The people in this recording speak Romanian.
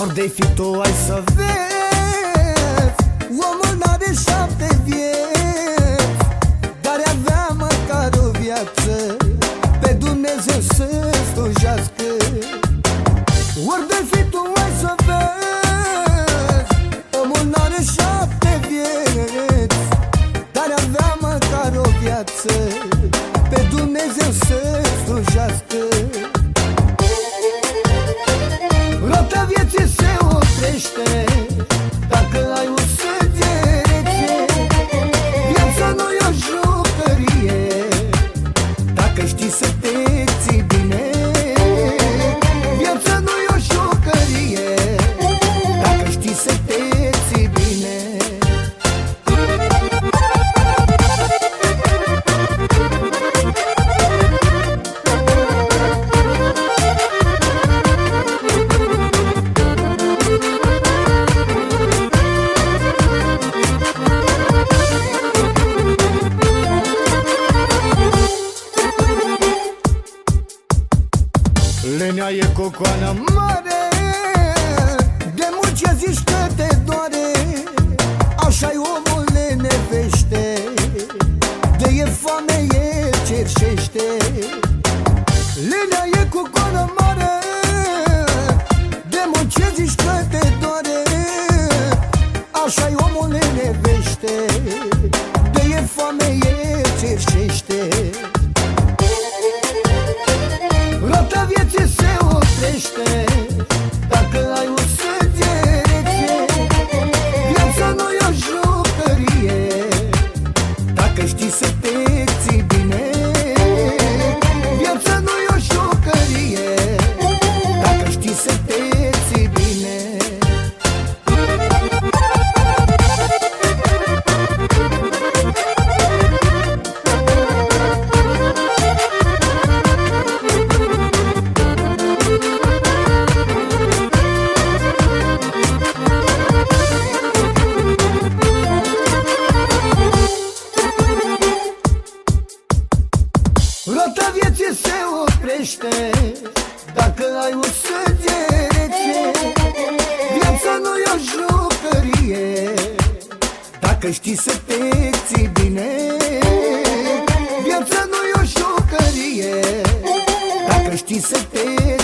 Oriunde-ai fi tu, ai să vezi. Omul n-are șapte vieți Dar avea măcar o viață. Pe Dumnezeu să slujească. Oriunde-ai fi tu, ai să vezi. Omul n-are șapte vieți Dar avea măcar o viață oprește Lenea e cocoană mare De mult ce zici că te doare. Așa-i omul nenevește De e foame el cerșește. Lenea e cocoană mare De mult ce zici că te doare. Așa-i omul nenevește De e foame el cerșește oprește se oprește. Dacă ai un sânge rece Viața nu e o jucărie. Dacă știi să te ții bine Viața nu e o jucărie. Dacă știi să te ții bine